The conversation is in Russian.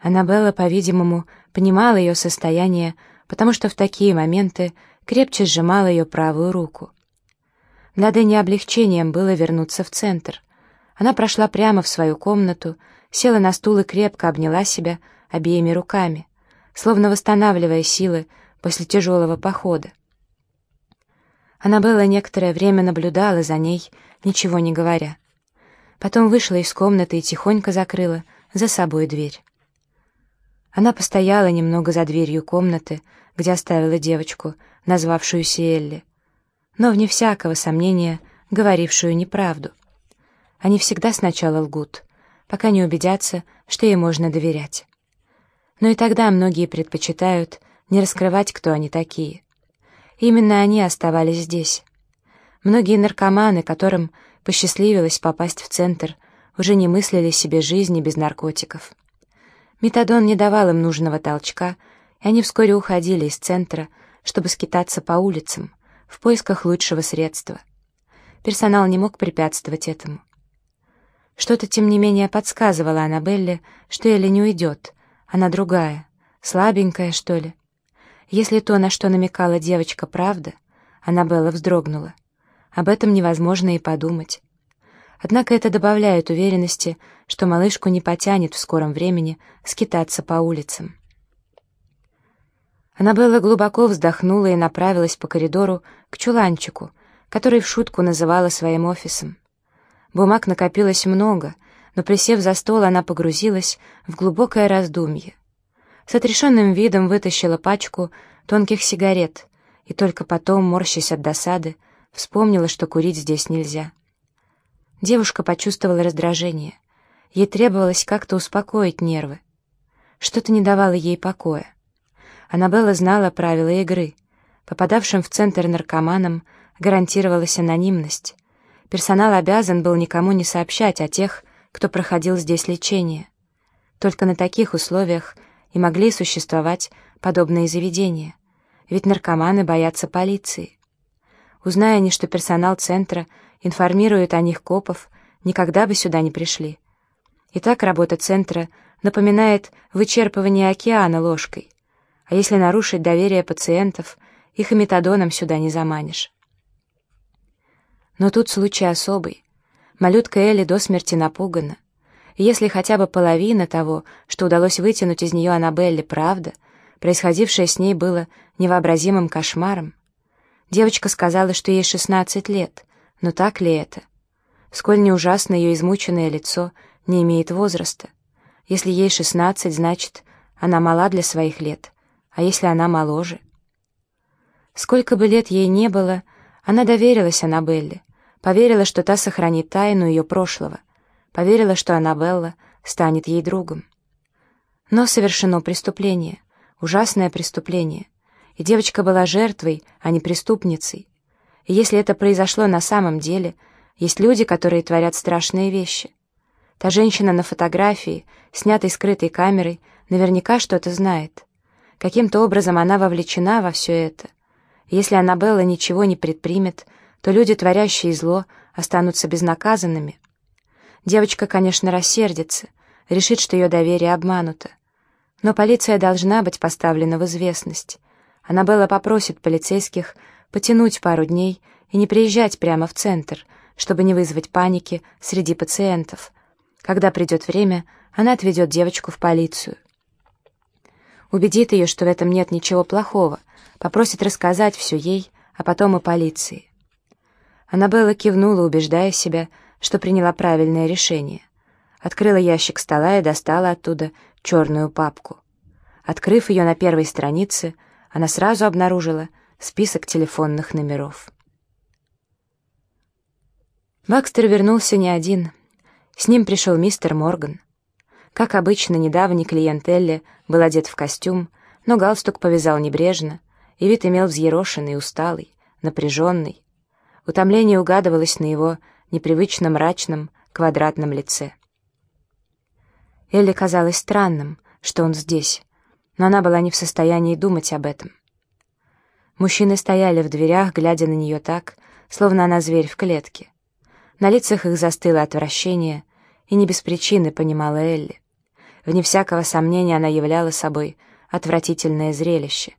Аннабелла, по-видимому, понимала ее состояние, потому что в такие моменты крепче сжимала ее правую руку. Для Дэнни облегчением было вернуться в центр. Она прошла прямо в свою комнату, села на стул и крепко обняла себя обеими руками, словно восстанавливая силы после тяжелого похода. Аннабелла некоторое время наблюдала за ней, ничего не говоря. Потом вышла из комнаты и тихонько закрыла за собой дверь. Она постояла немного за дверью комнаты, где оставила девочку, назвавшуюся Элли, но, вне всякого сомнения, говорившую неправду. Они всегда сначала лгут, пока не убедятся, что ей можно доверять. Но и тогда многие предпочитают не раскрывать, кто они такие. Именно они оставались здесь. Многие наркоманы, которым посчастливилось попасть в центр, уже не мыслили себе жизни без наркотиков. Метадон не давал им нужного толчка, и они вскоре уходили из центра, чтобы скитаться по улицам, в поисках лучшего средства. Персонал не мог препятствовать этому. Что-то, тем не менее, подсказывало Аннабелле, что Элли не уйдет, она другая, слабенькая, что ли. Если то, на что намекала девочка, правда, Аннабелла вздрогнула. Об этом невозможно и подумать. Однако это добавляет уверенности, что малышку не потянет в скором времени скитаться по улицам. Аннабелла глубоко вздохнула и направилась по коридору к чуланчику, который в шутку называла своим офисом. Бумаг накопилось много, но, присев за стол, она погрузилась в глубокое раздумье. С отрешенным видом вытащила пачку тонких сигарет и только потом, морщась от досады, вспомнила, что курить здесь нельзя. Девушка почувствовала раздражение. Ей требовалось как-то успокоить нервы. Что-то не давало ей покоя. Аннабелла знала правила игры. Попадавшим в центр наркоманам гарантировалась анонимность. Персонал обязан был никому не сообщать о тех, кто проходил здесь лечение. Только на таких условиях и могли существовать подобные заведения, ведь наркоманы боятся полиции. Узная они, что персонал центра информирует о них копов, никогда бы сюда не пришли. Итак, работа центра напоминает вычерпывание океана ложкой, а если нарушить доверие пациентов, их и метадоном сюда не заманишь. Но тут случай особый. Малютка Элли до смерти напугана. И если хотя бы половина того, что удалось вытянуть из нее Аннабелле, правда, происходившее с ней было невообразимым кошмаром, Девочка сказала, что ей 16 лет, но так ли это? Сколь не ужасно ее измученное лицо не имеет возраста. Если ей 16, значит, она мала для своих лет, а если она моложе? Сколько бы лет ей не было, она доверилась Аннабелле, поверила, что та сохранит тайну ее прошлого, поверила, что Аннабелла станет ей другом. Но совершено преступление, ужасное преступление — и девочка была жертвой, а не преступницей. И если это произошло на самом деле, есть люди, которые творят страшные вещи. Та женщина на фотографии, снятой скрытой камерой, наверняка что-то знает. Каким-то образом она вовлечена во все это. И если Аннабелла ничего не предпримет, то люди, творящие зло, останутся безнаказанными. Девочка, конечно, рассердится, решит, что ее доверие обмануто. Но полиция должна быть поставлена в известность. Аннабелла попросит полицейских потянуть пару дней и не приезжать прямо в центр, чтобы не вызвать паники среди пациентов. Когда придет время, она отведет девочку в полицию. Убедит ее, что в этом нет ничего плохого, попросит рассказать все ей, а потом и полиции. Аннабелла кивнула, убеждая себя, что приняла правильное решение. Открыла ящик стола и достала оттуда черную папку. Открыв ее на первой странице, она сразу обнаружила список телефонных номеров. Бакстер вернулся не один. С ним пришел мистер Морган. Как обычно, недавний клиент Элли был одет в костюм, но галстук повязал небрежно, и вид имел взъерошенный, усталый, напряженный. Утомление угадывалось на его непривычно мрачном, квадратном лице. Элли казалось странным, что он здесь, но она была не в состоянии думать об этом. Мужчины стояли в дверях, глядя на нее так, словно она зверь в клетке. На лицах их застыло отвращение, и не без причины понимала Элли. Вне всякого сомнения она являла собой отвратительное зрелище.